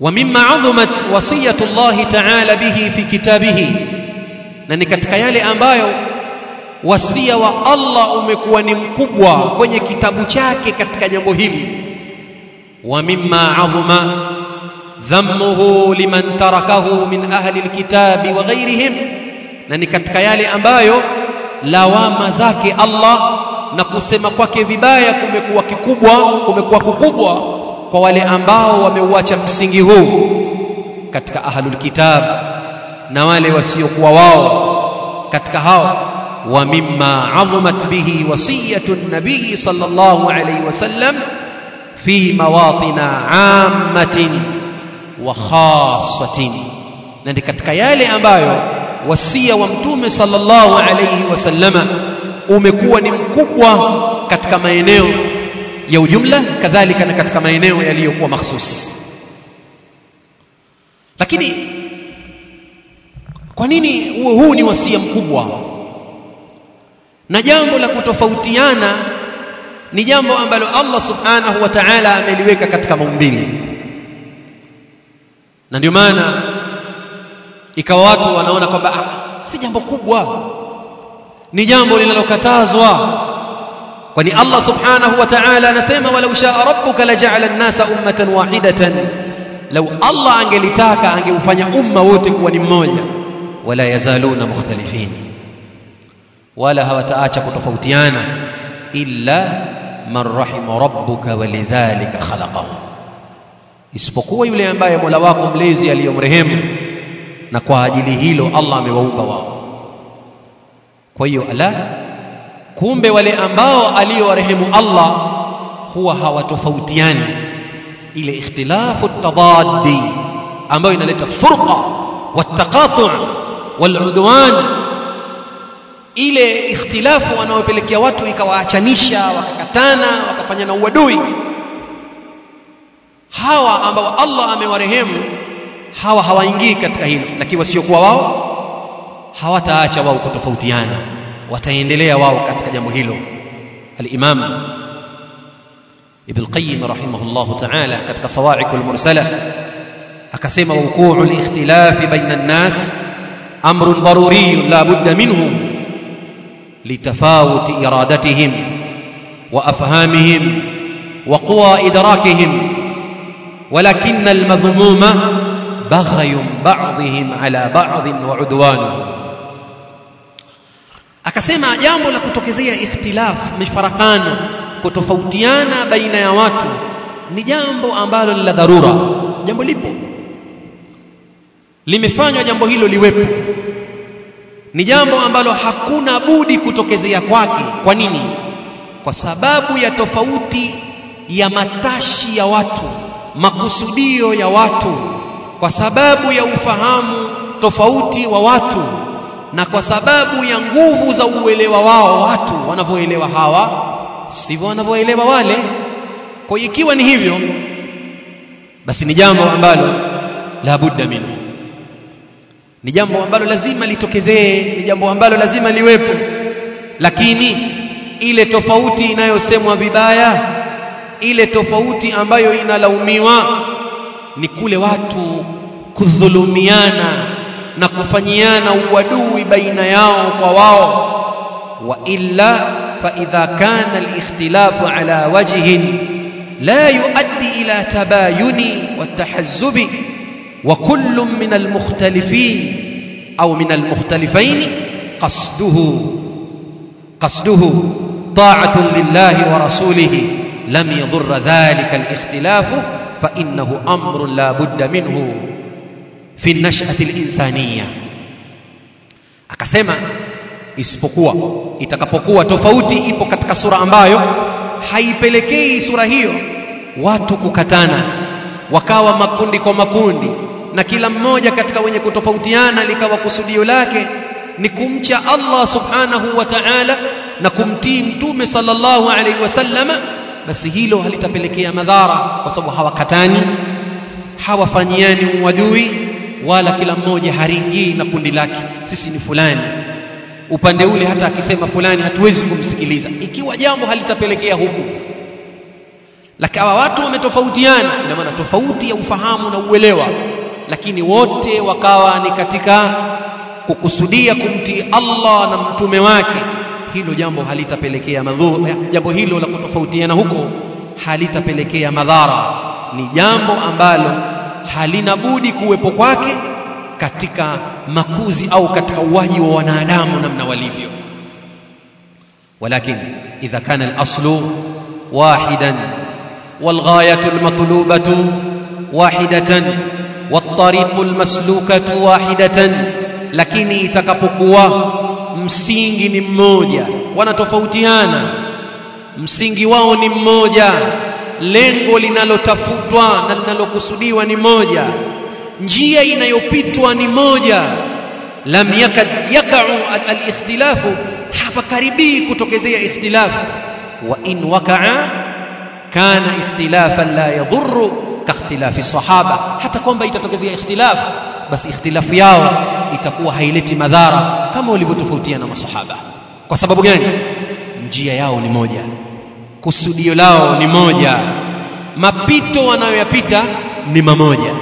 wa عظمت adhumat الله تعالى bihi fi kitabihi. Na ni katika yale ambayo wasia wa Allah umekuwa ni mkubwa kwenye kitabu chake katika jambo hili. Wa mimma adhuma dhammuhu liman tarakahu min ahli alkitabi wa ghayrihim. Na ni katika yale ambayo lawama zake Allah na kusema kwake vibaya kumekuwa kikubwa kumekuwa kukubwa kwa wale ambao wameuacha msingi huu katika ahlul kitab na wale wasiokuwa wao katika hao wa mimma azumat bihi wasiyatu nabii sallallahu alayhi wasallam fi mawatina ammatin wa khassatin na ni katika yale ambayo wasia wa mtume sallallahu alayhi wasallama umekuwa ni mkubwa katika maeneo ya ujumla kadhalika na katika maeneo yaliyokuwa mahsusi lakini kwa nini huo huu ni wasia mkubwa? Na jambo la kutofautiana ni jambo ambalo Allah subhanahu wa ta'ala ameliweka katika maumbile. Na ndio maana ikawa watu wanaona kwamba ah, si jambo kubwa. Ni jambo linalokatazwa kwani Allah subhanahu wa ta'ala anasema walau shaa rabbuka laja'ala an-nasa ummatan wahidatan law Allah angelitaka angeufanya umma wote kuwa ni mmoja wala yazaluna mukhtalifin wala hawataacha kutofautiana illa man rahima rabbuka walidhalika khalaqahu isipokuwa yule ambaye Mola wako mlezi aliyomrehemu na kwa ajili hilo Allah amewaumba wao kwa hiyo ala kumbe wale ambao aliyowarehemu Allah huwa hawatofautiani. Ile ikhtilafu tadaddi ambayo inaleta furqa wataqatu' waludwan ile ikhtilafu wanaopelekea watu ikawaachanisha wakakatana wakafanya na uadui. Hawa ambao Allah amewarehemu hawa hawaingii katika hilo. Lakini wasiokuwa wao hawataacha wao kutofautiana wataendelea wao katika jambo hilo al-Imam Ibn Qayyim rahimahullah ta'ala katika Sawa'iqul Mursala akasema wuqu'u al-ikhtilaf baina an-nas amrun daruri la budda minhu litafawut iradatihim wa afhamihim wa quwa idrakihim ولكن المذموم بغي بعضهم على بعض وعدوانه akasema jambo la kutokezea ikhtilaf mifarakano kutofautiana baina ya watu ni jambo ambalo la dharura. Jambo lipo. Limefanywa jambo hilo liwepo. Ni jambo ambalo hakuna budi kutokezea kwake. Kwa nini? Kwa sababu ya tofauti ya matashi ya watu makusudio ya watu. Kwa sababu ya ufahamu tofauti wa watu na kwa sababu ya nguvu za uelewa wao watu wanavyoelewa hawa sivyo wanavyoelewa wale. Kwa ikiwa ni hivyo basi ni jambo ambalo la budda minhu. Ni jambo ambalo lazima litokezee ni jambo ambalo lazima liwepo. Lakini ile tofauti inayosemwa vibaya ile tofauti ambayo inalaumiwa ni kule watu kudhulumiana na kufanyiana uadui baina yao kwa wao wa illa fa idha kana al-ikhtilafu ala wajhin la yuaddi ila tabayuni watahazzubi wa kullu min al-mukhtalifin au min al-mukhtalifain qasduhu qasduhu ta'atun lillahi wa rasulihi لم يضر ذلك الاختلاف فإنه أمر لا بد منه fi nashati linsaniya akasema isipokuwa itakapokuwa tofauti ipo katika sura ambayo haipelekei sura hiyo watu kukatana wakawa makundi kwa makundi na kila mmoja katika wenye kutofautiana likawa kusudio lake ni kumcha Allah subhanahu wa ta'ala na kumtii mtume sallallahu alaihi wasallam basi hilo halitapelekea madhara kwa sababu hawakatani hawafanyiani uadui wala kila mmoja haringii na kundi lake sisi ni fulani. Upande ule hata akisema fulani hatuwezi kumsikiliza. Ikiwa jambo halitapelekea huku. Lakawa watu wametofautiana. Ina maana tofauti ya ufahamu na uelewa. Lakini wote wakawa ni katika kukusudia kumtii Allah na mtume wake. Hilo jambo halitapelekea madhara jambo hilo la kutofautiana huko halitapelekea madhara. Ni jambo ambalo halina budi kuwepo kwake katika makuzi au katika uwaji wa wanadamu namna walivyo ولكن إذا كان الأصل واحدا والغاية المطلوبة واحدة والطريق المسلوكة واحدة lakini itakapokuwa msingi ni mmoja wanatofautiana msingi wao ni mmoja lengo linalotafutwa na linalokusudiwa ni moja. Njia inayopitwa ni moja. Lam yakad yakau alikhtilafu hapakaribii kutokezea ikhtilafu. Wa in wakaa kana ikhtilafan la yadhurru kaikhtilafi sahaba hata kwamba itatokezea ikhtilafu basi ikhtilafu yao itakuwa haileti madhara kama walivyotofautiana masahaba. Kwa sababu gani? Njia yao ni moja kusudio lao ni moja. Mapito wanayoyapita ni mamoja.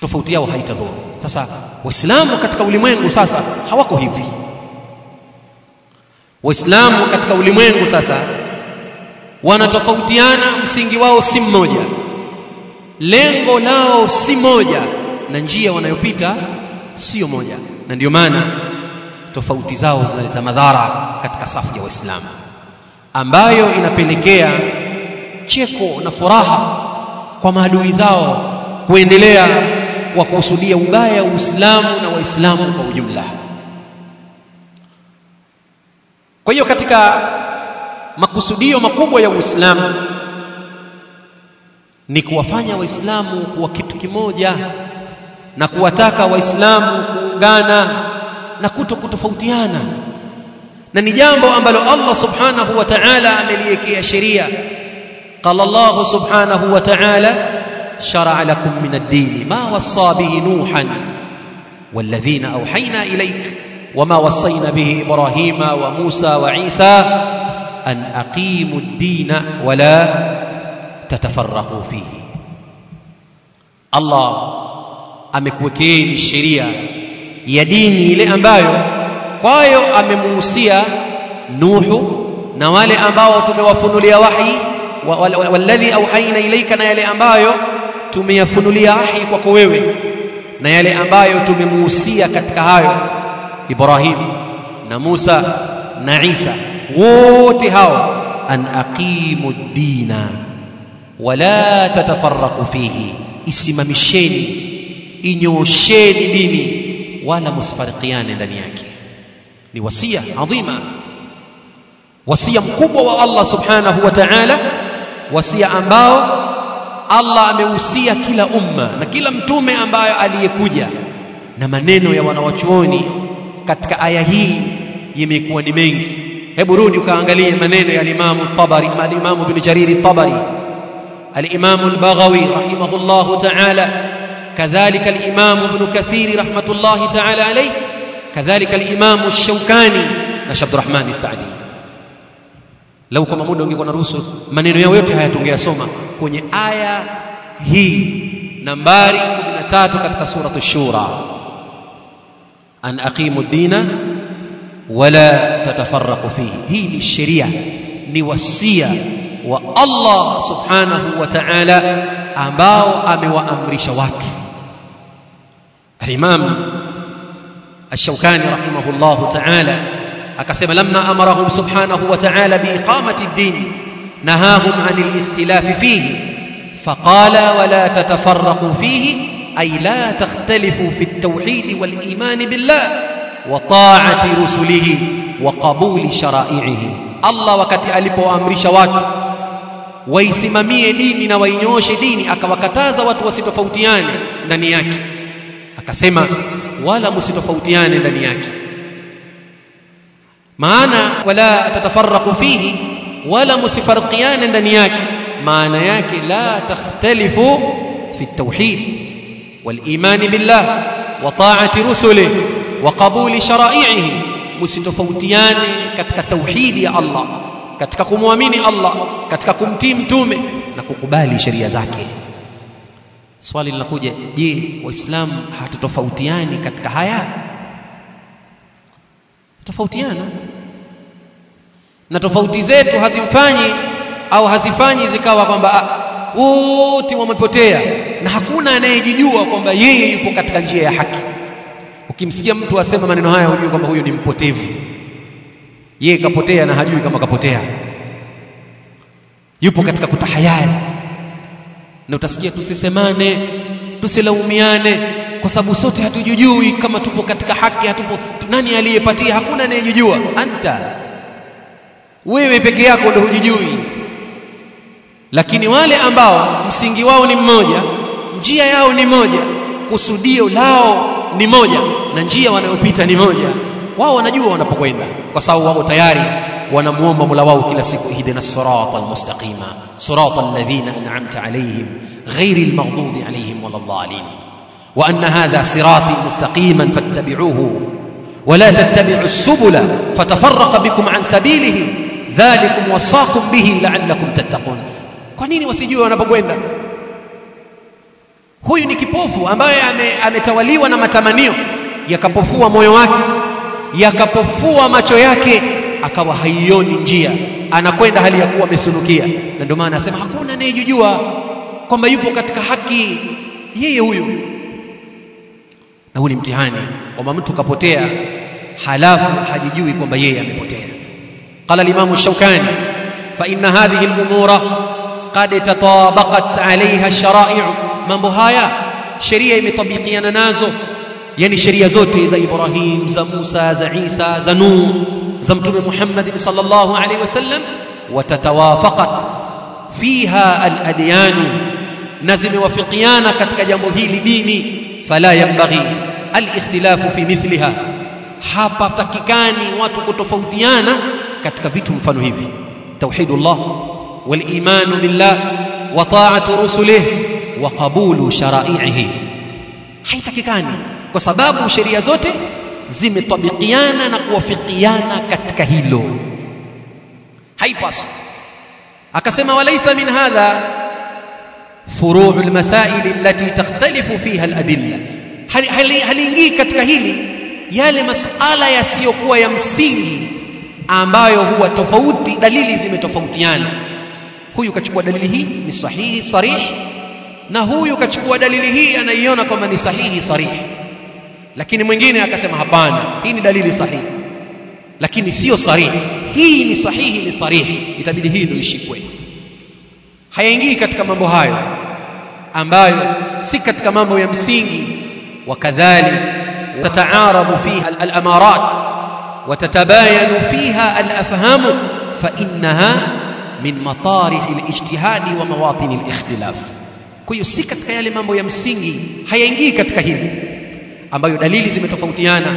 Tofauti yao haitadhuru. Sasa waislamu katika ulimwengu sasa hawako hivi. Waislamu katika ulimwengu sasa wanatofautiana msingi wao si mmoja. Lengo lao si moja na njia wanayopita sio moja. Na ndio maana tofauti zao zinaleta madhara katika safu ya waislamu ambayo inapelekea cheko na furaha kwa maadui zao kuendelea wa kusudia ubaya wa Uislamu na Waislamu kwa ujumla. Kwa hiyo katika makusudio makubwa ya Uislamu ni kuwafanya Waislamu kuwa kitu kimoja na kuwataka Waislamu kuungana na kuto kutofautiana, na ni jambo ambalo Allah subhanahu wa ta'ala ameliwekea sheria. Qala Allah subhanahu wa ta'ala شرع لكم من الدين ما وصى به نوحا والذين أوحينا إليك وما وصينا به إبراهيم وموسى وعيسى أن أقيموا الدين ولا تتفرقوا فيه الله amekuwekeni sheria ya dini ile ambayo kwayo amemuhusia Nuhu na wale ambao tumewafunulia wahi walladhi auhaina ilaika na yale ambayo tumeyafunulia wahi kwako wewe na yale ambayo tumemuhusia katika hayo Ibrahim na Musa na Isa wote hao an aqimu dina wala tatafarraqu fihi isimamisheni inyosheni dini wala msifarikiane ndani yake. Ni wasia adhima wasia mkubwa wa Allah subhanahu wa ta'ala wasia ambao Allah amehusia kila umma na kila mtume ambaye aliyekuja. Na maneno ya wanawachuoni katika aya hii yamekuwa ni mengi. Hebu rudi ukaangalie maneno ya Imam Tabari al-Imam Ibn Jarir Tabari al-Imam al-Baghawi rahimahullahu ta'ala كذلك الإمام ابن كثير رحمة الله تعالى عليه كذلك الإمام الشوكاني نشبد الرحمن السعدي لو كما مونة ونجيكونا روسو من ينوي ويوتي هيا تنجي أسوما كوني آية هي نمباري من تاتك سورة الشورى أن أقيم الدين ولا تتفرق فيه هي الشريعة نوسية والله سبحانه وتعالى أمباو أمي وأمري شواكي الإمام الشوكاني رحمه الله تعالى أكسم لما أمرهم سبحانه وتعالى بإقامة الدين نهاهم عن الاختلاف فيه فقال ولا تتفرقوا فيه أي لا تختلفوا في التوحيد والإيمان بالله وطاعة رسله وقبول شرائعه. الله وكتي ألب وأمر شوات ويسممي ديننا وينيوش ديني أكا وكتاز وتوسط فوتياني نانياكي. Akasema wala msitofautiane ndani yake maana wala tatafarraqu fihi wala msifarqiane ndani yake maana yake la takhtalifu fi billah wa ta'ati rusulihi wa qabuli shara'ihi msitofautiane katika tauhidi ya Allah katika kumwamini Allah katika kumtii mtume na kukubali sheria zake swali linakuja je waislamu hatutofautiani katika haya? Tofautiana. Na tofauti zetu hazimfanyi au hazifanyi zikawa kwamba wote wamepotea. Na hakuna anayejijua kwamba yeye yupo katika njia ya haki. Ukimsikia mtu asema maneno haya unajua kwamba huyo ni mpotevu. Yeye kapotea na hajui kama kapotea. Yupo katika kutahayari na utasikia tusisemane tusilaumiane kwa sababu sote hatujujui kama tupo katika haki hatupo nani aliyepatia? Hakuna anayejijua. Anta wewe peke yako ndio hujijui. Lakini wale ambao msingi wao ni mmoja njia yao ni moja kusudio lao ni moja na njia wanayopita ni moja wao wanajua wanapokwenda kwa sababu wao tayari ونموم ملواو كلا إهدنا الصراط المستقيم. صراط الذين أنعمت عليهم غير المغضوب عليهم ولا الضالين. وأن هذا صراطي مستقيما فاتبعوه. ولا تتبعوا السبل فتفرق بكم عن سبيله. ذلكم وصاكم به لعلكم تتقون. kwanini wasijue wanapokwenda huyu ni kipofu ambaye ametawaliwa na matamanio yakapofua moyo wake yakapofua macho yake akawa haioni njia. Anakwenda hali ya kuwa amesunukia. Na ndio maana anasema hakuna anayejijua kwamba yupo katika haki yeye huyu. Na huu ni mtihani kwamba mtu kapotea halafu hajijui kwamba yeye amepotea. Qala al-imam ash-shawkani fa inna hadhihi al-umura qad tatabaqat 'alayha ash-shara'i' mambo haya sheria imetabikiana nazo yani sheria zote za Ibrahim za Musa za Isa za Nuh za mtume Muhammad sallallahu alaihi wasallam watatawafaqat fiha al-adyan na zimewafikiana katika jambo hili dini. Fala yambaghi al-ikhtilafu fi mithliha hapa takikani watu kutofautiana katika vitu mfano hivi. Tauhidullah walimanu billah wa ta'atu rusulih wa qabulu shara'ihi haitakikani kwa sababu sheria zote zimetabikiana na kuwafikiana katika hilo. Haipaswi. Akasema walaisa min hadha furuu almasail allati takhtalifu fiha aladilla. Haliingii katika hili yale masala yasiyokuwa ya msingi ambayo huwa tofauti dalili zimetofautiana. Huyu kachukua dalili hii ni sahihi sarih na huyu kachukua dalili hii anaiona kwamba ni sahihi sarih lakini mwingine akasema hapana hii ni dalili sahihi lakini sio sarihi hii ni sahihi ni sarihi itabidi hii ndio ishikwe hayaingii katika mambo hayo ambayo si katika mambo ya msingi wakadhalik tataarabu fiha al-amarat وتتباين فيها الافهام فانها من مطارح الاجتهاد ومواطن الاختلاف kwa hiyo si katika yale mambo ya msingi hayaingii katika hili ambayo dalili zimetofautiana.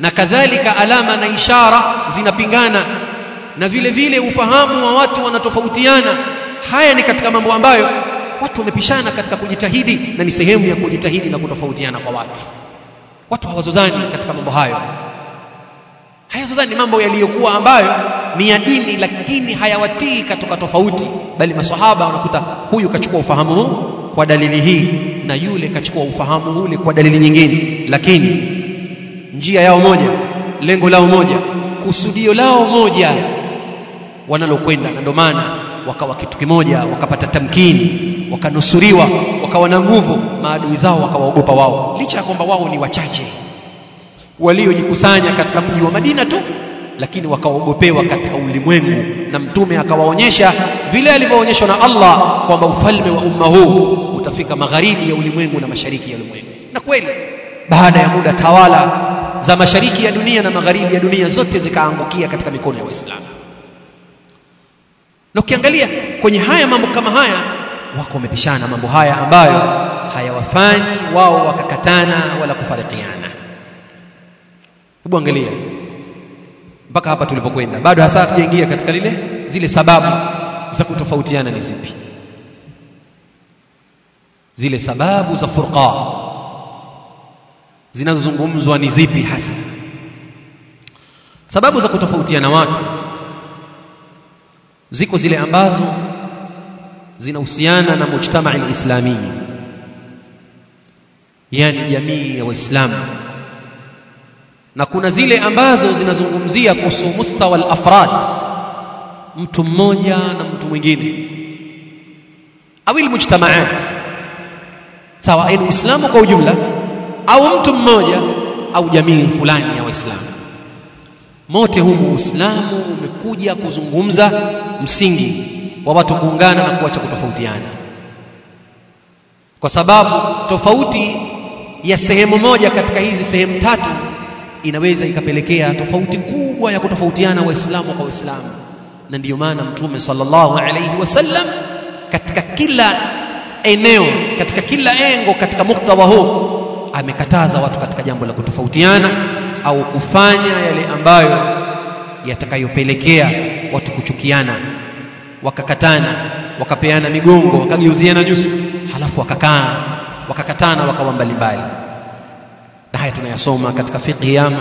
Na kadhalika alama na ishara zinapingana. Na vile vile ufahamu wa watu wanatofautiana. Haya ni katika mambo ambayo watu wamepishana katika kujitahidi na ni sehemu ya kujitahidi na kutofautiana kwa watu. Watu hawazozani katika mambo hayo. Hayazozani ni mambo yaliyokuwa ambayo ni ya dini lakini hayawatii katika tofauti. Bali maswahaba wanakuta huyu kachukua ufahamu huu kwa dalili hii na yule kachukua ufahamu ule kwa dalili nyingine. Lakini njia yao moja lengo lao moja kusudio lao moja wanalokwenda na ndio maana wakawa kitu kimoja wakapata tamkini wakanusuriwa wakawa na nguvu maadui zao wakawaogopa wao. Licha ya kwamba wao ni wachache waliojikusanya katika mji wa Madina tu lakini wakaogopewa katika ulimwengu. Na mtume akawaonyesha vile alivyoonyeshwa na Allah kwamba ufalme wa umma huu utafika magharibi ya ulimwengu na mashariki ya ulimwengu. Na kweli baada ya muda tawala za mashariki ya dunia na magharibi ya dunia zote zikaangukia katika mikono ya Waislamu. Na ukiangalia kwenye haya mambo kama haya wako wamepishana mambo haya ambayo hayawafanyi wao wakakatana wala kufarikiana. Hebu angalia mpaka hapa tulipokwenda bado hasa hatujaingia katika lile zile sababu za kutofautiana ni zipi? Zile sababu za furqa zinazozungumzwa ni zipi hasa? Sababu za kutofautiana watu ziko zile ambazo zinahusiana na mujtamaa alislami yani jamii ya waislamu. Na kuna zile ambazo zinazungumzia kuhusu mustawa al-afrad mtu mmoja na mtu mwingine. Awil mujtamaat. Sawa ni uislamu kwa ujumla au mtu mmoja au jamii fulani ya waislamu. Mote humu uislamu umekuja kuzungumza msingi wa watu kuungana na kuacha kutofautiana. Kwa sababu tofauti ya sehemu moja katika hizi sehemu tatu inaweza ikapelekea tofauti kubwa ya kutofautiana waislamu kwa waislamu na ndiyo maana mtume sallallahu alayhi wasallam katika kila eneo katika kila engo katika muktadha huu amekataza watu katika jambo la kutofautiana au kufanya yale ambayo yatakayopelekea watu kuchukiana wakakatana wakapeana migongo wakageuziana nyuso halafu wakakaa wakakatana wakawa mbalimbali. Na haya tunayasoma katika fiqh yama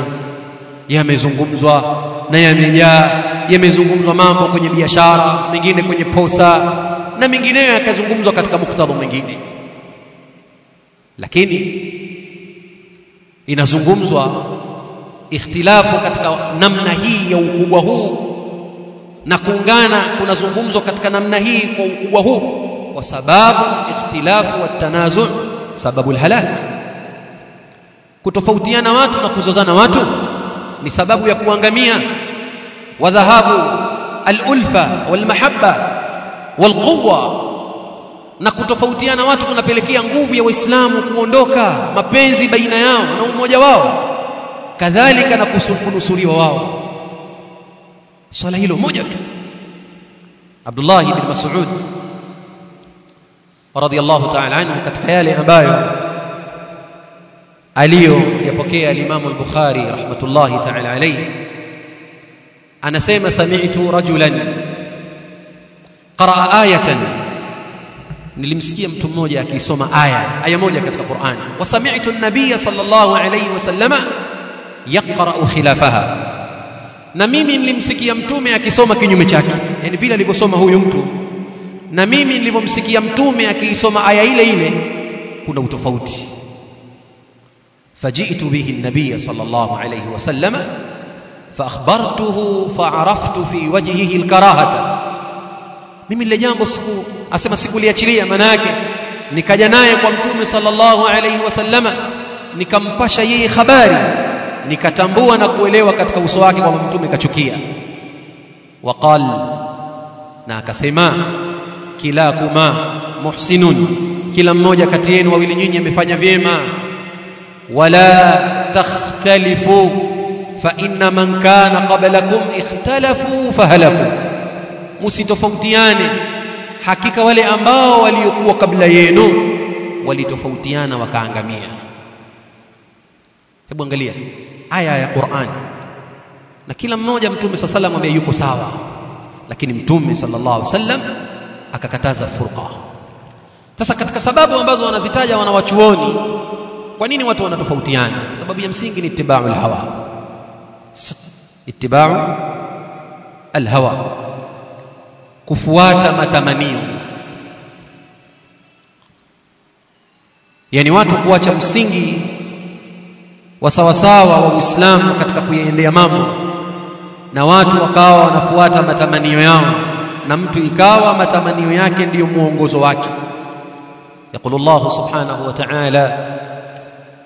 yamezungumzwa na yamejaa yamezungumzwa mambo kwenye biashara mengine kwenye posa na mengineyo yakazungumzwa katika muktadha mwingine. Lakini inazungumzwa ikhtilafu katika namna hii ya ukubwa huu na kuungana kunazungumzwa katika namna hii kwa ukubwa huu kwa sababu ikhtilafu wa tanazu sababu alhalak. Kutofautiana watu na kuzozana watu ni sababu ya kuangamia. Wa dhahabu alulfa walmahabba walquwa na kutofautiana watu kunapelekea nguvu ya waislamu kuondoka mapenzi baina yao na umoja wao. Kadhalika na kunusuriwa wao. Swala hilo moja tu. Abdullah ibn Mas'ud radiyallahu ta'ala anhu katika yale ambayo aliyoyapokea alimamu al-Bukhari rahmatullahi ta'ala alayhi. Anasema sami'tu rajulan qaraa ayatan. Nilimsikia mtu mmoja akisoma aya aya moja katika Qur'an. Wa sami'tu an-nabiy sallallahu alayhi wasallama yaqra'u khilafaha. Na mimi nilimsikia mtume akisoma kinyume chake. Yani vile alivyosoma huyu mtu. Na mimi nilipomsikia mtume akiisoma aya ile ile kuna utofauti faji'tu bihi an-nabiy sallallahu alayhi wasallama فاخبرته فعرفت في وجهه الكراهه mimi lile jambo siku asema sikuliachilia maana yake nikaja naye kwa mtume sallallahu alayhi wasallama nikampasha yeye habari nikatambua na kuelewa katika uso wake kwamba mtume kachukia waqal na akasema kilakuma muhsinun kila mmoja kati yenu wawili nyinyi amefanya vyema wala تختلفوا fa من man kana اختلفوا فهلكوا fahalaku musitofautiane. Hakika wale ambao waliokuwa kabla yenu walitofautiana wakaangamia. Hebu angalia aya ya Qur'an. Na kila mmoja mtume swalla sallam ambaye yuko sawa. Lakini mtume sallallahu alaihi wasallam akakataza furqa. Sasa katika sababu ambazo wanazitaja wanawachuoni kwa nini watu wanatofautiana sababu ya msingi ni ittiba'u hawa ittiba'u alhawa kufuata matamanio yani watu kuacha msingi wa sawasawa wa Uislamu katika kuyaendea mambo na watu wakawa wanafuata matamanio yao na mtu ikawa matamanio yake ndiyo muongozo wake يقول الله سبحانه وتعالى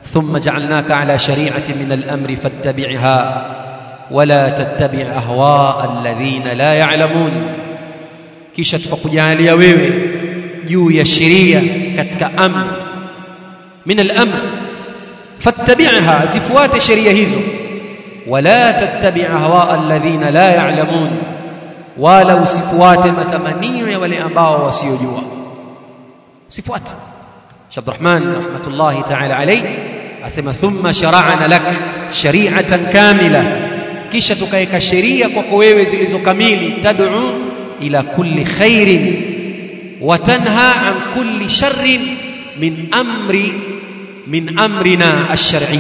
ثم جعلناك على شريعة من الأمر فاتبعها ولا تتبع أهواء الذين لا يعلمون. كيش تفقد يا ويوي يو يشريع كتك أمر من الأمر فاتبعها زفوات شريع هزو ولا تتبع أهواء الذين لا يعلمون. ولو سفوات متمنية ولأباء وسيجوا سفوات شب الرحمن رحمة الله تعالى عليه. Asema thumma shara'na lak shari'atan kamila. Kisha tukaweka sheria kwako wewe zilizokamili tad'u ila kulli khairin wa tanha an kulli sharrin min amri min amrina ash-shar'i.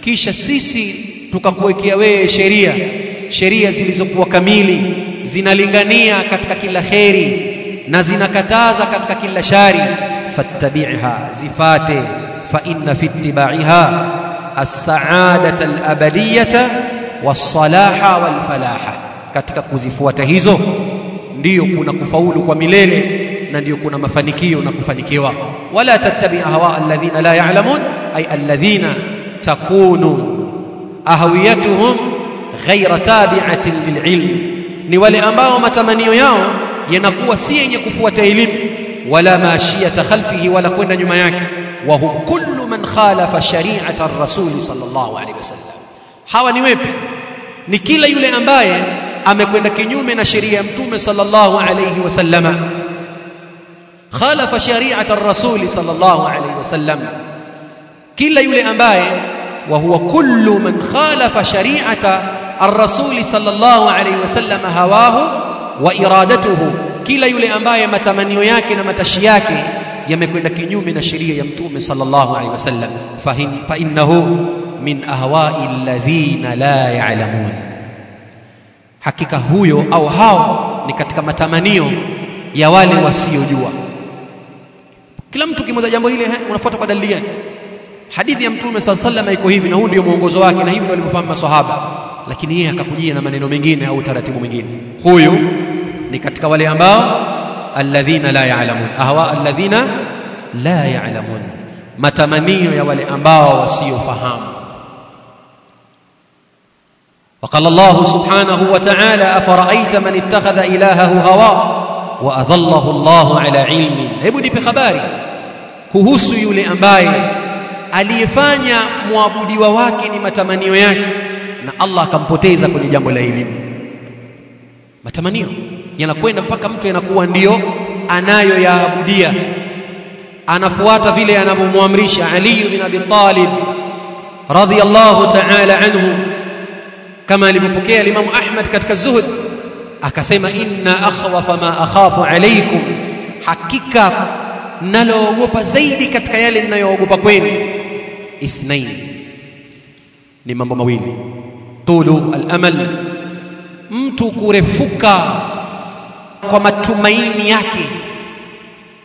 Kisha sisi tukakuwekea wewe sheria. Sheria zilizokuwa kamili zinalingania katika kila kheri na zinakataza katika kila shari. Fattabi'ha zifate fa في fi السعادة الأبدية والصلاح al-abadiyata katika kuzifuata hizo ndiyo kuna kufaulu kwa milele na ndiyo kuna mafanikio na kufanikiwa. wala tattabi'a hawa alladhina la ya'lamun ay alladhina takunu ahwiyatuhum ghayra tabi'atin lil'ilmi ni wale ambao matamanio yao yanakuwa si yenye kufuata elimu ولا ماشية خلفه ولا كنا نمياك وهم كل من خالف شريعة الرسول صلى الله عليه وسلم. هوا نويب نكيلا يولي أمباي أما كنا كنيوم نشريع متوم صلى الله عليه وسلم خالف شريعة الرسول صلى الله عليه وسلم كلا يولي أمباي وهو كل من خالف شريعة الرسول صلى الله عليه وسلم هواه وإرادته kila yule ambaye matamanio yake na matashi yake yamekwenda kinyume na sheria ya mtume sallallahu alaihi wasallam. Fa innahu min ahwa'i alladhina la ya'lamun. Hakika huyo au hao ni katika matamanio ya wale wasiojua. Kila mtu kimoja jambo hili unafuata kwa dalili gani? Hadithi ya mtume sallallahu alaihi wasallam iko hivi na huu ndio mwongozo wake na hivi ndio walivyofahamu maswahaba. Lakini yeye akakujia na maneno mengine au taratibu mwingine. Huyu ni katika wale ambao alladhina la ya'lamun ahwa alladhina la ya'lamun matamanio ya wale ambao wasiofahamu وقال الله سبحانه وتعالى أفرأيت من اتخذ إلهه هواه وأظله الله على علم hebu nipe habari kuhusu yule ambaye aliyefanya muabudiwa wake ni matamanio yake na Allah akampoteza kwenye jambo la elimu matamanio yanakwenda mpaka mtu yanakuwa ndiyo anayoyaabudia. Anafuata vile anavyomwamrisha Ali bin Abi Talib radhiyallahu ta'ala anhu. Kama alivyopokea Imam Ahmad katika Zuhud akasema inna akhwafa ma akhafu alaykum. Hakika naloogopa zaidi katika yale ninayoogopa kwenu. Ithnain ni mambo mawili. Tulu al-amal mtu kurefuka kwa matumaini yake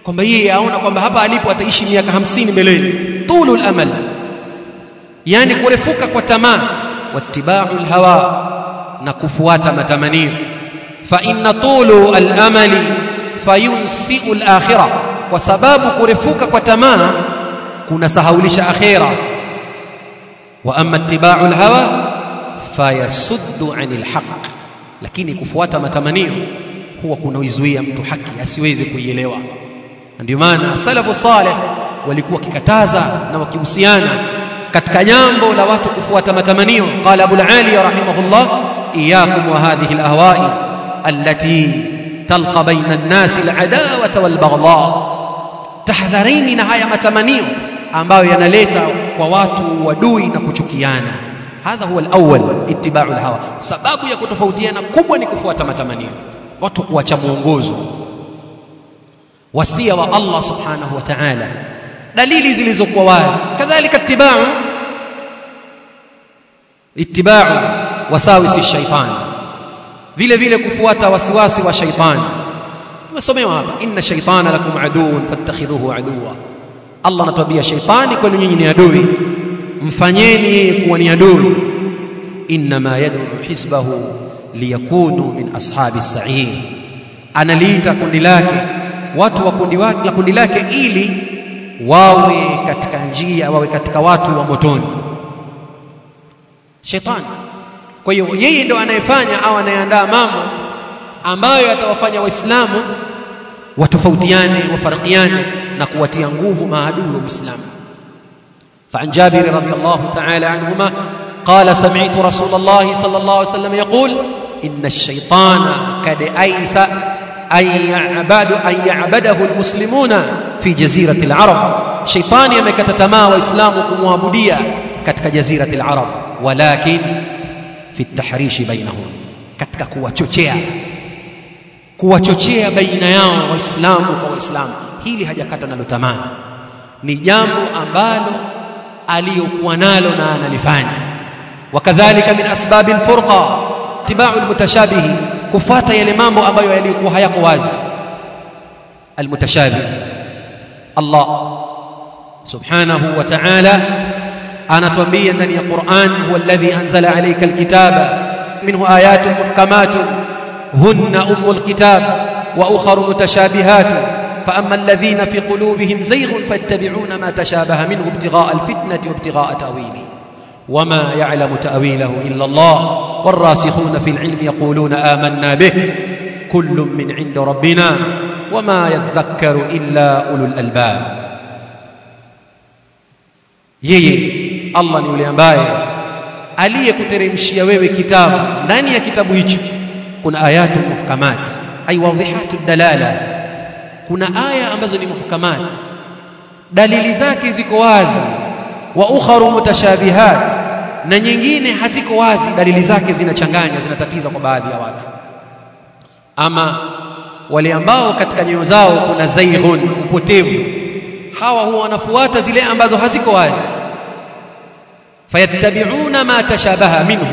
kwamba yeye aona kwamba hapa alipo ataishi miaka hamsini mbeleni tulu al-amal yani kurefuka kwa tamaa wattiba'u al-hawa na kufuata matamanio fa inna tulu al-amali fayunsi'u al-akhirah kwa sababu kurefuka kwa tamaa kunasahaulisha akhira wa amma ittiba'u al-hawa fayasuddu 'anil haqq lakini kufuata matamanio huwa kunaizuia mtu haki asiweze kuielewa. Ndio maana salafu saleh walikuwa wakikataza na wakihusiana katika jambo la watu kufuata matamanio. Qala abul ali rahimahullah iyakum wa hadhihi alahwa'i allati talqa baina an-nas al-adawata wal-baghdha tahadharini na haya matamanio ambayo yanaleta kwa watu wadui na kuchukiana. Hadha huwa al-awwal ittiba'u al-hawa. Sababu ya kutofautiana kubwa ni kufuata matamanio watu kuacha mwongozo. Wasia wa Allah subhanahu wa ta'ala. Dalili zilizokuwa wazi. Kadhalika ittiba'u. Ittiba'u wasawisi shaitan vile vile kufuata wasiwasi wa shaitan tumesomewa hapa inna shaitana lakum aduun fattakhidhuhu aduwa Allah anatuambia shaitani kwenu nyinyi ni adui. Mfanyeni yeye kuwa ni adui. Inma yad'u hisbahu liyakunu min ashabi sa'ir analiita kundi lake watu wa kundi wake la kundi lake ili wawe katika njia wawe katika watu wa motoni shetani kwa hiyo yeye ndo anayefanya au anayeandaa mambo ambayo yatawafanya waislamu watofautiane wafarikiane na kuwatia nguvu maadui wa uislamu فعن جابر رضي الله تعالى رسول الله صلى الله عليه وسلم يقول inna ash-shaytana kad aisa an ya'badu an ya'badahu almuslimuna fi jazirati al-arab shaytani amekata tamaa waislamu kumwabudia katika jazirati al-arab walakin fi at-tahrishi bainahum katika kuwachochea kuwachochea baina yao waislamu kwa waislamu. Hili hajakata nalo tamaa. Ni jambo ambalo aliyokuwa nalo na analifanya. Wakadhalika min asbabi alfurqa tibau almutashabihi kufata yale mambo ambayo yalikuwa hayako wazi almutashabih Allah subhanahu wa ta'ala anatuambia ndani ya Qur'an huwa alladhi anzala alayka alkitaba minhu ayatun muhkamatun hunna ummul kitab wa ukhra mutashabihatun فأما الذين في قلوبهم زيغ فاتبعون ما تشابه منه ابتغاء الفتنة وابتغاء تأويله وما يعلم تأويله إلا الله والراسخون في العلم يقولون آمنا به كل من عند ربنا وما يذكر إلا أولو الألباب yeye Allah ni yule ambaye aliyekuteremshia wewe kitabu ndani ya kitabu hicho kuna ayatu muhkamat ay wadhihatu dalala kuna aya ambazo ni muhkamat dalili zake ziko wazi wa ukharu mutashabihat na nyingine haziko wazi dalili zake zinachanganya zinatatiza kwa baadhi ya watu. Ama wale ambao katika nyoyo zao kuna zaighun upotevu hawa huwa wanafuata zile ambazo haziko wazi. Fayattabi'una ma tashabaha minhu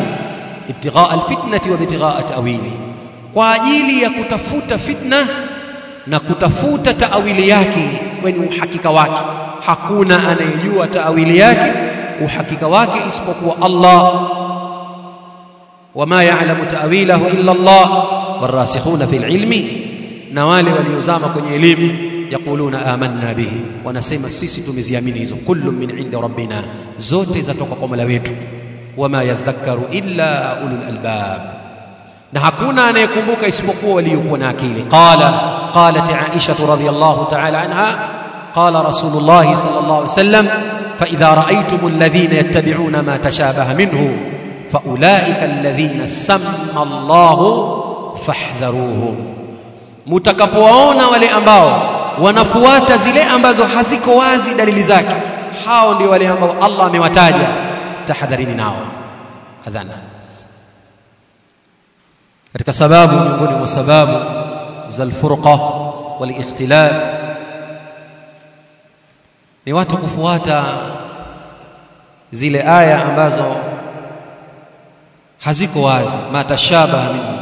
ibtighaa alfitnati wa ibtighaa ta'wili kwa ajili ya kutafuta fitna na kutafuta taawili yake kwenye uhakika wake hakuna anayejua taawili yake uhakika wake isipokuwa Allah wama ya'lamu ta'wilahu illa Allah warasikhuna fil ilmi na wale waliozama kwenye elimu yaquluna amanna bihi wanasema sisi tumeziamini hizo kullu min inda rabbina zote zatoka kwa Mola wetu wama yadhakkaru illa ulul albab na hakuna anayekumbuka isipokuwa waliokuwa na akili qala qalat aisha radhiyallahu ta'ala anha qala rasulullah sallallahu alayhi wasallam fa idha ra'aytum alladhina yattabi'una ma tashabaha minhu fa ulaika alladhina samma Allahu fahdharuhum mutakapowaona wale ambao wanafuata zile ambazo haziko wazi dalili zake. Hao ndio wale ambao Allah amewataja. Tahadharini nao. Adhana katika sababu miongoni mwa sababu za alfurqa walikhtilaf ni watu kufuata zile aya ambazo haziko wazi. Matashabaha minhu.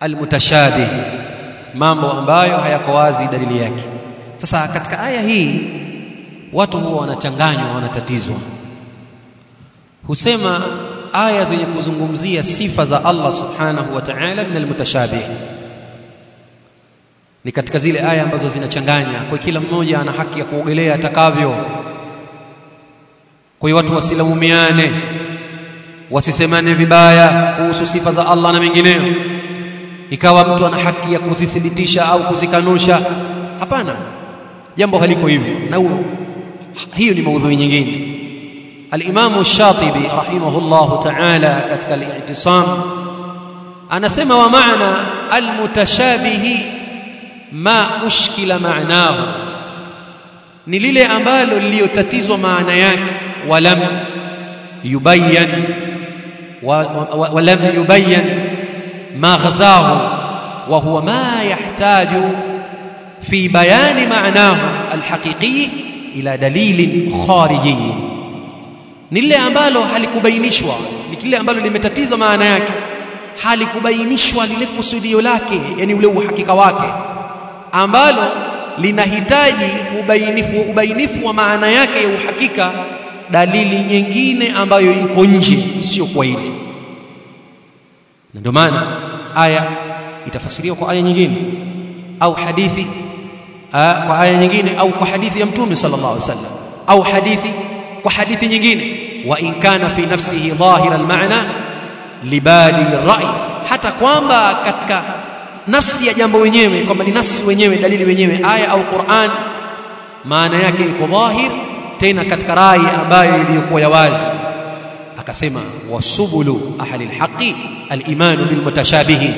Almutashabih mambo ambayo hayako wazi dalili yake. Sasa katika aya hii watu huwa wanachanganywa wanatatizwa. Husema aya zenye kuzungumzia sifa za Allah subhanahu wa ta'ala min almutashabih ni katika zile aya ambazo zinachanganya kwa kila mmoja ana haki ya kuogelea atakavyo. Kwa watu wasilaumiane wasisemane vibaya kuhusu sifa za Allah na mengineyo ikawa mtu ana haki ya kuzithibitisha au kuzikanusha hapana. Jambo haliko hivyo na huo. Hiyo ni maudhui nyingine. al-Imam Shatibi rahimahullah ta'ala katika al-I'tisam anasema wa maana al-mutashabihi ma ushkila maanahu ni lile ambalo liliyotatizwa maana yake. Walam yubayyan walam yubayyan maghzahu wa huwa ma yahtaju fi bayani maanahu alhaqiqi ila dalilin khariji. Ni lile ambalo halikubainishwa ni kile ambalo limetatizwa maana yake. Halikubainishwa lile kusudio lake yani ule uhakika wake ambalo linahitaji ubainifu ubainifu wa maana yake ya uhakika dalili nyingine ambayo iko nje sio kwa ile na ndio maana aya itafasiriwa kwa aya nyingine au hadithi aa, kwa aya nyingine au kwa hadithi ya mtume sallallahu alaihi wasallam au hadithi kwa hadithi nyingine. Wa in kana fi nafsihi dhahira almaana libadi rai hata kwamba katika nafsi ya jambo wenyewe kwamba ni nafsi wenyewe dalili wenyewe aya au Qur'an maana yake iko dhahir tena katika rai ambayo iliyokuwa ya wazi. Akasema wasubulu ahli alhaqi alimanu bilmutashabihi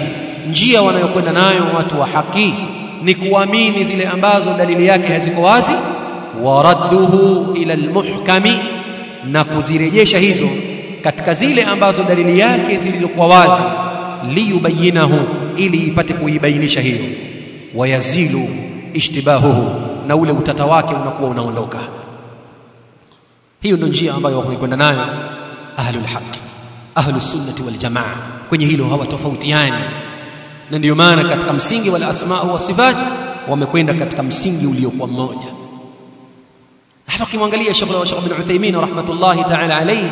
njia wanayokwenda nayo watu wa haki ni kuamini zile ambazo dalili yake haziko wazi waradduhu ila almuhkami na kuzirejesha hizo katika zile ambazo dalili yake zilizokuwa wazi. Liyubayinahu ili ipate kuibainisha hiyo. Wayazilu ishtibahuhu na ule utata wake unakuwa unaondoka. Hiyo ndio njia ambayo wakwenda nayo ahlul haq ahlus sunnati wal jamaa. Kwenye hilo hawatofautiani. Na ndio maana katika msingi wal asma wa sifat wamekwenda katika msingi uliokuwa mmoja. Hata ukimwangalia Sheikh bin Uthaymeen rahmatullahi ta'ala alayhi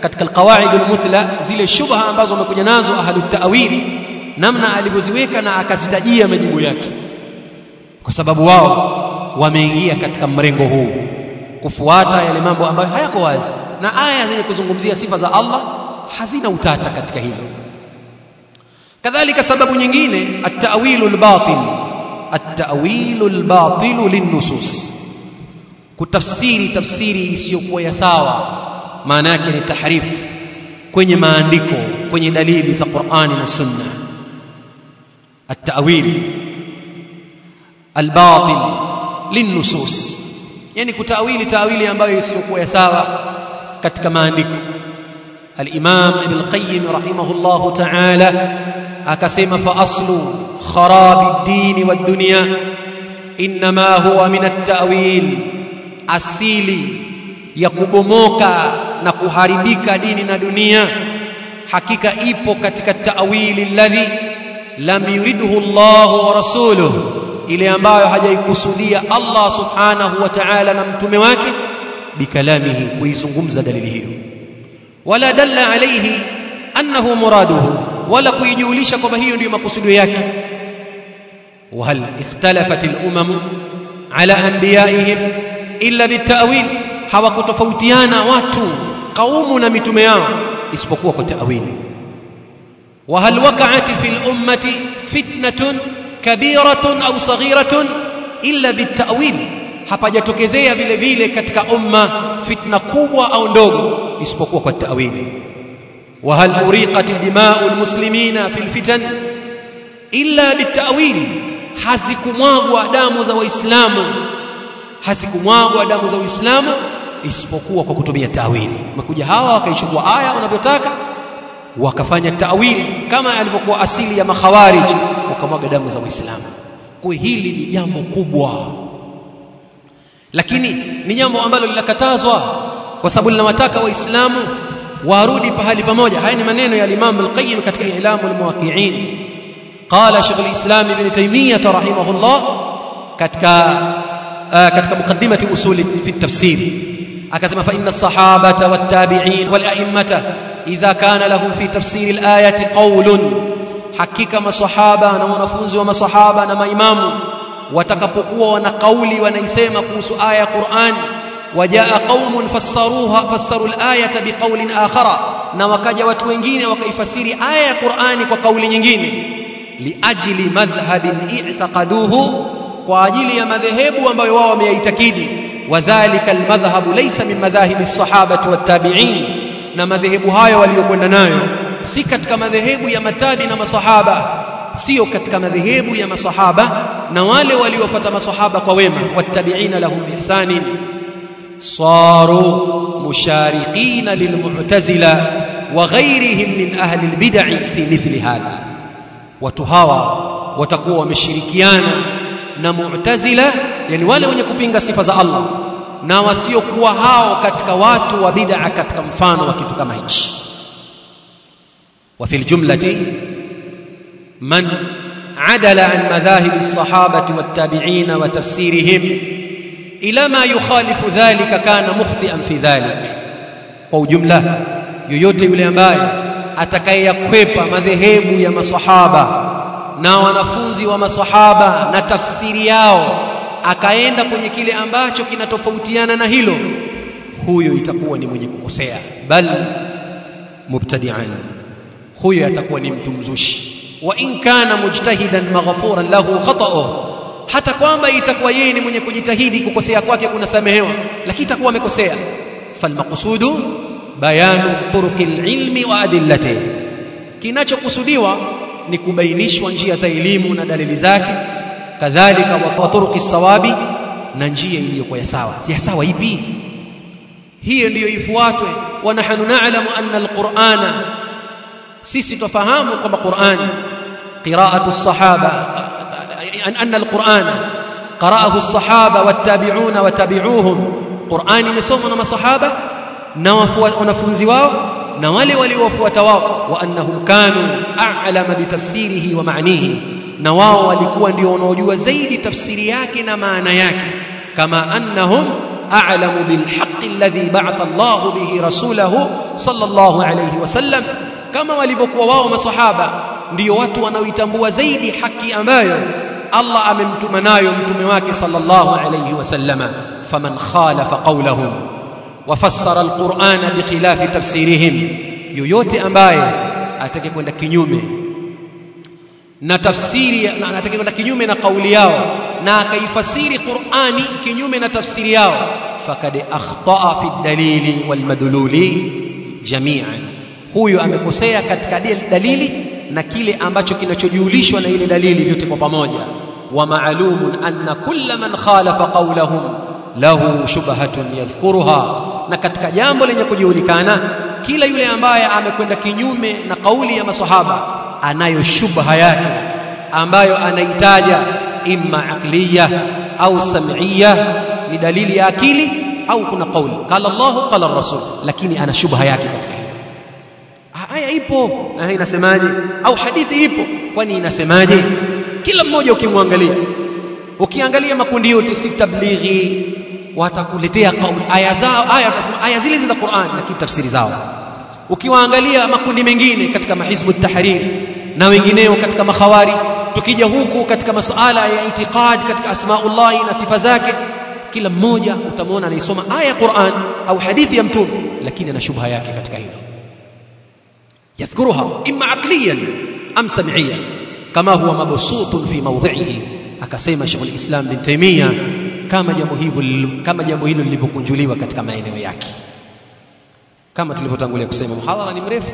katika alqawaid almuthla zile shubha ambazo wamekuja nazo ahlut ta'wil namna alivyoziweka na akazitajia majibu yake. Kwa sababu wao wameingia katika mrengo huu kufuata yale mambo ambayo hayako wazi. Na aya zenye kuzungumzia sifa za Allah hazina utata katika hilo. Kadhalika sababu nyingine at-ta'wilu al-batil. At-ta'wilu al-batil lin-nusus. Kutafsiri tafsiri isiyokuwa ya sawa maana yake ni tahrifu kwenye maandiko kwenye dalili za Qur'ani na Sunna at-ta'wil للنصوص. يعني كتاويل تاويل ambayo isiyokuwa sawa katika maandiko. الامام ابن القيم رحمه الله ta'ala akasema fa aslu kharabi ad-din wad-dunya inma huwa min at-ta'wil asili ya kubomoka na kuharibika dini na dunia. Hakika ipo katika ta'wili alladhi لم يرده الله ورسوله إلى أن باعوا حجي كسودية الله سبحانه وتعالى لم تمواك بكلامه كويس غمزة دليله ولا دل عليه أنه مراده ولا كويجوليش قبهي لما كسودياك وهل اختلفت الأمم على أنبيائهم إلا بالتأويل حوى كتفوتيان واتو قومنا متمياء اسبقوا كتأويلهم وهل وقعت في الأمة فتنة كبيرة أو صغيرة إلا بالتأويل hapajatokezea vile vile katika umma fitna kubwa au ndogo isipokuwa kwa tawili wahal uriqat dimau almuslimina fil fitan illa bitawil hazikumwagwa damu za waislamu hazikumwagwa damu za waislamu isipokuwa kwa kutumia tawili makuja hawa wakaishukua aya wanavyotaka wakafanya tawili kama alivyokuwa asili ya makhawarij wakamwaga damu za waislamu. Kwa hili ni jambo kubwa. Lakini ni jambo ambalo linakatazwa kwa sababu linawataka waislamu warudi pahali pamoja. Haya ni maneno ya Imam Al-Qayyim katika Ilamu Al-Muwaqqi'in qala Sheikh Al-Islam Ibn Taymiyyah rahimahullah katika uh, katika mukaddimati usuli fi tafsir. Akasema fa inna as-sahabata wat-tabi'in wal-a'immata إذا كان له في تفسير الآية قول. حقيقة ما صحابة ونفوز وما صحابة ما إمام. وتكبقوا ونقول ونيسيم قوس آية قرآن. وجاء قوم فسروها فسروا الآية بقول آخر. نوكج وتوينجين وكيفسير آية قرآن وقول نجين لأجل مذهب اعتقدوه وأجل مذهب وما يتكيد وذلك المذهب ليس من مذاهب الصحابة والتابعين. Na madhehebu hayo waliokwenda nayo. Si katika madhehebu ya matabi na masahaba. Sio katika madhehebu ya masahaba na wale waliofuata masahaba kwa wema. Wattabi'ina lahum ihsanin lilmu'tazila wa ghayrihim min ahli albid'i fi mithli hadha. Watu hawa watakuwa wameshirikiana na mu'tazila yani wale wenye kupinga sifa za Allah na wasiokuwa hao katika watu wa bid'a katika mfano wa kitu kama hichi. Wa fil jumlati man adala an madhahib as-sahabati wat-tabi'in wa tafsirihim ila ma yukhalifu dhalika kana mukhti'an fi dhalik. Kwa ujumla yoyote yule ambaye atakayeyakwepa madhehebu ya masahaba na wanafunzi wa masahaba na tafsiri yao akaenda kwenye kile ambacho kinatofautiana na hilo huyo itakuwa ni mwenye kukosea. Bal mubtadi'an huyo atakuwa ni mtu mzushi. Wa in kana mujtahidan maghfuran lahu khata'uhu hata kwamba itakuwa yeye ni mwenye kujitahidi kukosea kwake kunasamehewa lakini itakuwa amekosea. Falmaqsudu bayanu turuqil ilmi wa adillati kinachokusudiwa ni kubainishwa njia za elimu na dalili zake kadhalika wa turuqi sawabi na njia iliyokuwa ya sawa. Si ya sawa ipi? Hiyo ndiyo ifuatwe. Wa nahnu na'lamu anna alqur'ana sisi tufahamu kwamba qur'an qira'atu as-sahaba anna alqur'ana qara'ahu as-sahaba wat-tabi'un wa tabi'uhum. Qur'an imesomwa na masahaba na wanafunzi wao na wale waliowafuata wao wa annahum kanu a'lama bitafsirihi wa maanihi na wao walikuwa ndio wanaojua zaidi tafsiri yake na maana yake kama annahum a'lamu bilhaqqi alladhi ba'atha Allah bihi rasulahu sallallahu alayhi wasallam kama walivyokuwa wao masahaba ndio watu wanaoitambua zaidi haki ambayo Allah amemtuma nayo mtume wake sallallahu alayhi wasallama faman khalafa qawlahum wafassara alqur'ana bikhilafi tafsirihim yoyote ambaye atake kwenda kinyume na tafsiri na kinyume na kauli yao na akaifasiri Qur'ani kinyume na tafsiri yao. Fakad akhtaa fi dalili wal madluli jami'an. Huyo amekosea katika dalili na kile ambacho kinachojulishwa na ile dalili vyote kwa pamoja. Wa ma'lumun anna kulla man khalafa qawlahum lahu shubhatun yadhkuruha. Na katika jambo lenye kujulikana kila yule ambaye amekwenda kinyume na kauli ya maswahaba anayo shubha yake ambayo anaitaja imma aqliya au sam'iyya. Ni dalili ya akili au kuna kauli qala Allah qala rasul lakini ana shubha yake katika hili aya ipo. Na inasemaje? Au hadithi ipo. Kwani inasemaje? Kila mmoja ukimwangalia ukiangalia makundi yote si tablighi watakuletea kauli aya zao aya utasema aya zile za Qur'an lakini tafsiri zao ukiwaangalia makundi mengine katika mahizbu tahrir na wengineo katika makhawari tukija huku katika masuala ya itikadi katika asmaullah na sifa zake kila mmoja utamwona anaisoma aya ya Qur'an au hadithi ya mtume lakini ana shubha yake katika hilo. Yadhkuruha imma aqliyan am sam'iyan kama huwa mabsutun fi mawdhihi akasema Sheikh al-Islam bin Taymiyyah kama jambo hilo kama jambo hilo lilivyokunjuliwa katika maeneo yake kama tulivyotangulia kusema muhadhara ni mrefu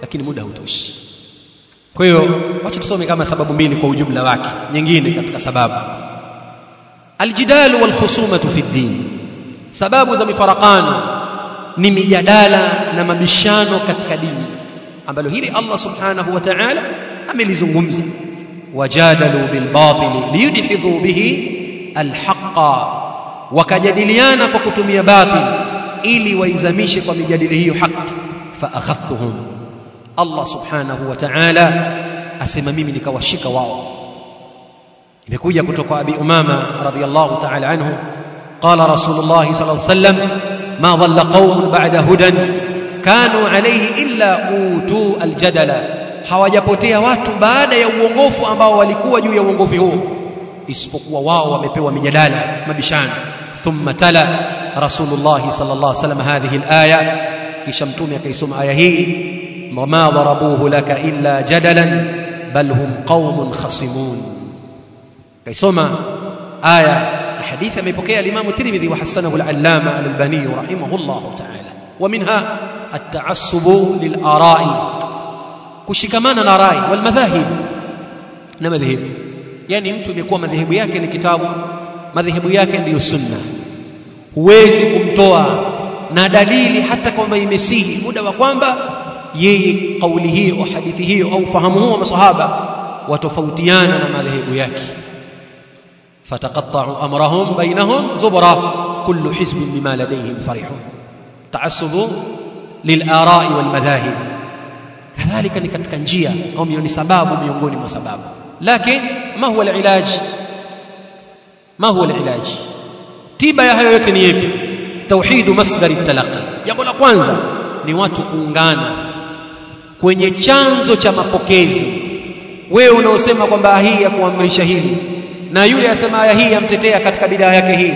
lakini muda hautoshi. Kwa hiyo wacha tusome kama sababu mbili kwa ujumla wake nyingine katika sababu. Aljidalu walkhusumatu fi din sababu za mifarakano ni mijadala na mabishano katika dini ambalo hili Allah subhanahu wa ta'ala amelizungumza. Wajadalu bilbatili liyudhidhu bihi alhaqa wakajadiliana kwa kutumia batil ili waizamishe kwa mijadili hiyo haki. Fa akhadhtuhum. Allah subhanahu wa ta'ala asema mimi nikawashika wao. Imekuja kutoka Abi Umama radhiyallahu ta'ala anhu. Qala Rasulullah sallallahu alayhi wasallam ma dhalla qaumun ba'da hudan kanu alayhi illa utu aljadala. Hawajapotea watu baada ya uongofu ambao walikuwa juu ya uongofu huo. Isipokuwa wao wamepewa mijadala mabishano. Thumma tala رسول الله صلى الله عليه وسلم هذه الآية في شمتوم يقيسوم آيه هي وما ضربوه لك إلا جدلا بل هم قوم خصمون قيسوم آية الحديث ما يبقيه الإمام الترمذي وحسنه العلامة الألباني رحمه الله تعالى ومنها التعصب للآراء كشكمان الآراء والمذاهب نمذهب يعني أنتم يكون مذهب ياكن الكتاب مذهب ياكن ليسنه huwezi kumtoa na dalili hata kwamba imesihi muda wa kwamba yeye kauli hiyo au hadithi hiyo au fahamu huo masahaba watofautiana na madhehebu yake fataqatta'u amrahum bainahum zubra kullu hizbin bima ladayhim farihun taassubu lil-ara'i wal madhahib kadhalika ni katika njia au ni sababu miongoni mwa sababu lakini ma huwa al-ilaj ma huwa al-ilaj tiba ya hayo yote ni yepi tauhidu masdari at-talaqi jambo la kwanza ni watu kuungana. Kwenye chanzo cha mapokezi wewe unaosema kwamba hii ya kuamrisha hili na yule anasema aya hii yamtetea katika bidaa yake hii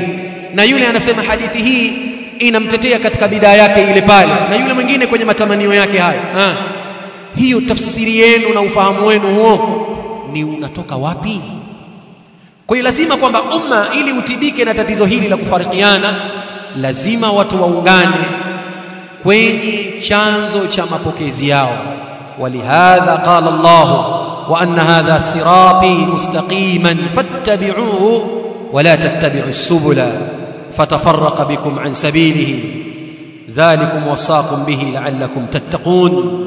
na yule anasema hadithi hii inamtetea katika bidaa yake ile pale na yule mwingine kwenye matamanio yake hayo ha. hiyo tafsiri yenu na ufahamu wenu huo ni unatoka wapi kwa hiyo lazima kwamba umma ili utibike na tatizo hili la kufarikiana lazima watu waungane kwenye chanzo cha mapokezi yao walihadha qala Allah wa anna hadha sirati mustaqiman fattabi'uhu ولا تتبعوا السبل فتفرق بكم عن سبيله ذلكم وصاكم به لعلكم تتقون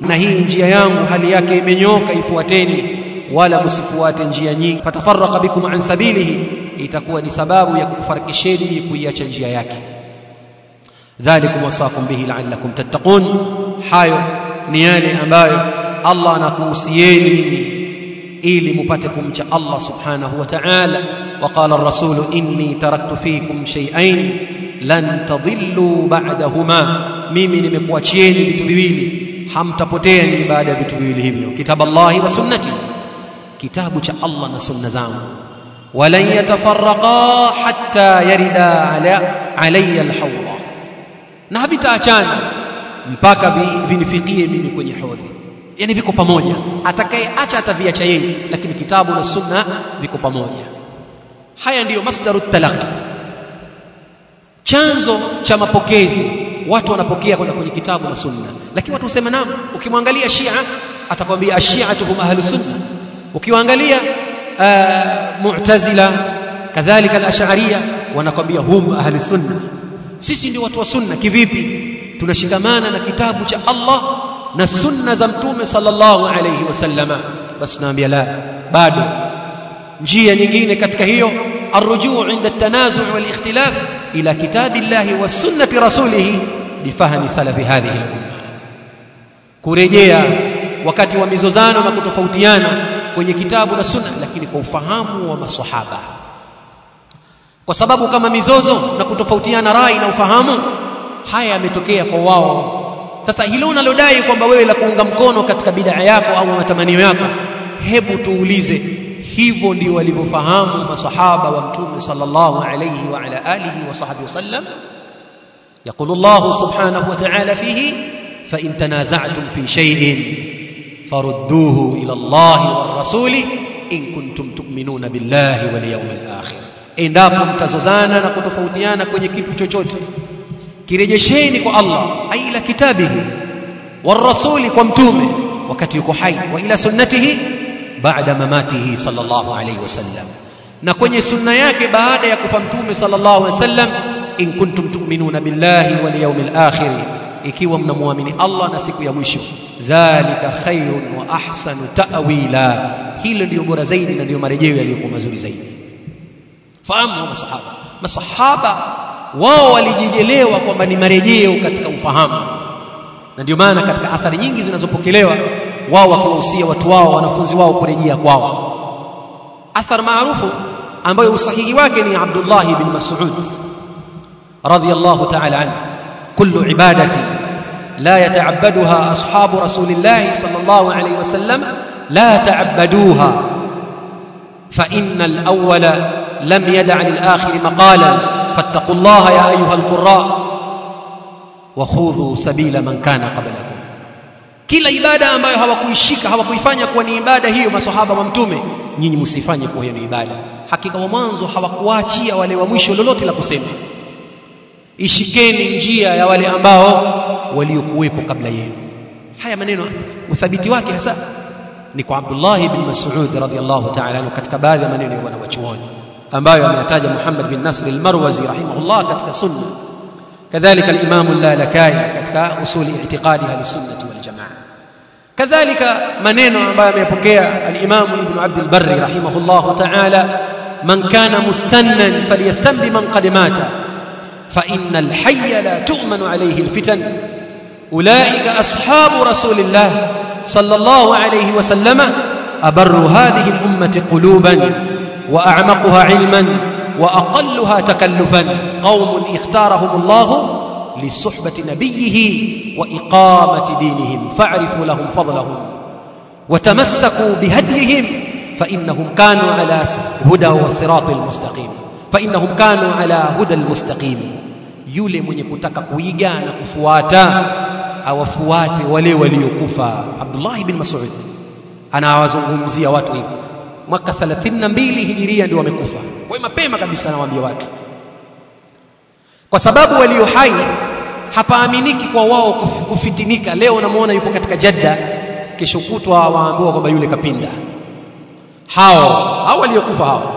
na hii njia yangu hali yake imenyoka ifuateni wala msifuate njia nyingi fatafarraqa bikum an sabilihi itakuwa ni sababu ya kukufarikisheni kuiacha njia yake dhalikum wasaqum bihi la'allakum tattaqun hayo ni yale ambayo Allah anakuhusieni nyinyi ili mupate kumcha Allah subhanahu wa ta'ala وقال الرسول إني تركت فيكم شيئين لن تضلوا بعدهما mimi nimekuachieni vitu viwili hamtapotea ni baada ya vitu viwili hivyo kitabu Allah wa sunnati kitabu cha Allah na sunna zangu walan yatafarraqa hatta yarida ala alayya alhawla na havitaachana mpaka vinifikie mimi kwenye hodhi yani viko pamoja atakayeacha ataviacha yeye lakini kitabu na sunna viko pamoja haya ndiyo masdaru talaqi chanzo cha mapokezi watu wanapokea kwenda kwenye kitabu na sunna lakini watu husema naam ukimwangalia shia atakwambia ashiatu hum ahlu sunna ukiwaangalia uh, mu'tazila kadhalika al-ash'ariyya wanakwambia hum ahli sunna sisi ndio watu wa sunna kivipi tunashikamana na kitabu cha Allah na sunna za mtume sallallahu alayhi wasallama basi naambia la bado njia nyingine katika hiyo الرجوع عند التنازع والاختلاف إلى كتاب الله وسنة رسوله بفهم سلف هذه الأمة kurejea wakati wa mizozano na kutofautiana kwenye kitabu na sunna lakini kwa ufahamu wa maswahaba kwa sababu kama mizozo na kutofautiana rai na ufahamu haya yametokea kwa wao sasa hilo unalodai kwamba wewe la kuunga mkono katika bid'a yako au matamanio yako hebu tuulize hivyo ndio walivyofahamu masahaba wa mtume sallallahu alayhi wa ala alihi wa sahbihi wasallam يقول الله سبحانه وتعالى فيه فإن تنازعتم في شيء farudduhu ila Allahi wa rasuli in kuntum tu'minuna billahi wal yawmil akhir. Endapo mtazozana na kutofautiana kwenye kitu chochote, kirejesheni kwa Allah, ai ila kitabihi wa rasuli, kwa mtume wakati yuko hai, wa ila sunnatihi baada mamatihi sallallahu alayhi wasallam, na kwenye sunna yake baada ya kufa mtume sallallahu alayhi wasallam. In kuntum tu'minuna billahi wal yawmil akhir ikiwa mnamwamini Allah na siku ya mwisho. Dhalika khairun wa ahsanu ta'wila. Hilo ndio bora zaidi na ndio marejeo yaliyokuwa mazuri zaidi. Fahamu masahaba. Masahaba wao walijijelewa kwamba ni marejeo katika ufahamu. Na ndio maana katika athari nyingi zinazopokelewa wao wakiwahusia watu wao wanafunzi wao kurejea kwao. Athar maarufu ambayo usahihi wake ni Abdullah ibn Mas'ud radiyallahu ta'ala anhu. Kullu ibadati la yata'abbaduha ashabu rasulillahi sallallahu alayhi wasallam la ta'abbaduha fa innal awwala lam yada' lil akhir maqalan fattaqullaha ya ayuha alqurra wa khudhu sabila man kana qablakum kila ibada ambayo hawakuishika hawakuifanya kuwa ni ibada hiyo maswahaba wa mtume nyinyi msifanye kuwa hiyo ni ibada. Hakika wa mwanzo hawakuachia wale wa mwisho lolote la kusema. Ishikeni njia ya wale ambao waliokuwepo kabla yenu haya maneno uthabiti wake hasa ni kwa Abdullah ibn Mas'ud radhiyallahu ta'ala anhu katika baadhi ya maneno ya wanawachuoni ambayo ameyataja Muhammad bin Nasr al-Marwazi rahimahullah katika sunna كذلك الإمام اللالكائي katika usuli i'tiqadi ahli-sunnah wal-jamaa kadhalika maneno ambayo ameyapokea al-Imam Ibn Abd al-Barr rahimahullah ta'ala man kana mustannan falyastanbi man qad mata fa inna al-hayya la tu'manu alayhi al-fitan أولئك أصحاب رسول الله صلى الله عليه وسلم أبر هذه الأمة قلوبا وأعمقها علما وأقلها تكلفا. قوم اختارهم الله لصحبة نبيه وإقامة دينهم. فاعرفوا لهم فضلهم وتمسكوا بهديهم. فإنهم كانوا على هدى وصراط المستقيم. فإنهم كانوا على هدى المستقيم. يولي من يكتك كويغا كفواتا. Awafuate wale waliokufa. Abdullah ibn Mas'ud anawazungumzia watu hivi. Mwaka 32 hijiria ndio wamekufa. Kwa mapema kabisa anawaambia watu. Kwa sababu walio hai hapaaminiki kwa wao kufitinika. Leo namuona yupo katika jadda kesho kutwa waambiwa kwamba yule kapinda. Hao hao waliokufa hao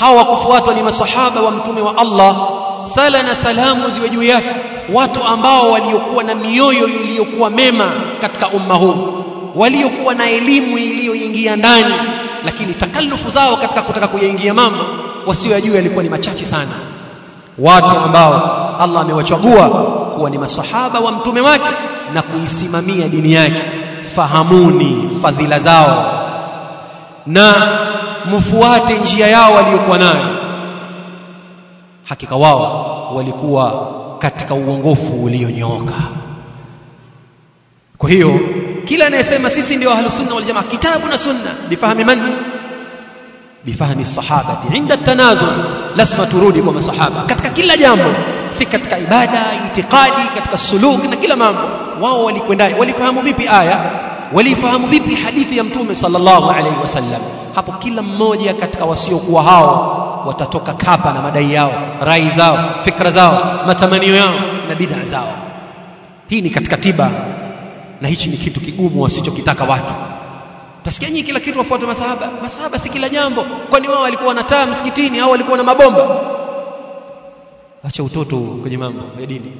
hao wakufuatwa ni masahaba wa mtume wa Allah. Sala na salamu ziwe juu yake watu ambao waliokuwa na mioyo iliyokuwa mema katika umma huu waliokuwa na elimu iliyoingia ndani lakini takalufu zao katika kutaka kuyaingia mambo wasiyojua yalikuwa ni machache sana. Watu ambao Allah amewachagua kuwa ni masahaba wa mtume wake na kuisimamia dini yake. Fahamuni fadhila zao na mfuate njia yao waliokuwa nayo. Hakika wao walikuwa katika uongofu ulionyooka. Kwa hiyo kila anayesema sisi ndio ahlusunna wal jamaa kitabu na sunna bifahami man? Bifahami sahabati. Inda tanazul lazima turudi kwa masahaba. Katika kila jambo si katika ibada itikadi katika suluk na kila mambo. Wao walikwendaje? Walifahamu vipi aya? Walifahamu vipi hadithi ya mtume sallallahu alaihi wasallam? Hapo kila mmoja katika wasiokuwa hao watatoka kapa na madai yao rai zao fikra zao matamanio yao na bid'a zao. Hii ni katika tiba na hichi ni kitu kigumu wasichokitaka watu. Utasikia nyinyi kila kitu wafuate masahaba. Masahaba si kila jambo. Kwani wao walikuwa na taa msikitini au walikuwa na mabomba? Acha utoto kwenye mambo ya dini.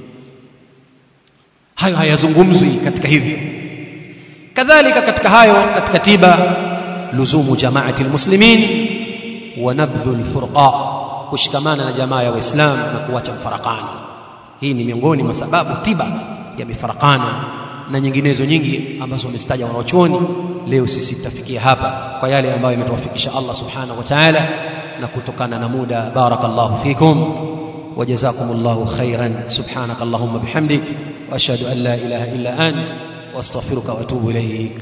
Hayo hayazungumzwi katika hivi kadhalika katika hayo katika tiba luzumu jamaati almuslimin nabdhu alfurqa kushikamana na jamaa ya waislamu na kuacha mfarakano hii ni miongoni mwa sababu tiba ya mifarakano na nyinginezo nyingi ambazo wamezitaja wanaochuoni leo sisi tutafikia hapa kwa yale ambayo imetuwafikisha Allah subhanahu wa ta'ala na kutokana na muda barakallahu fikum وجزاكم الله خيرا سبحانك اللهم بحمدك واشهد ان لا اله الا انت واستغفرك واتوب اليك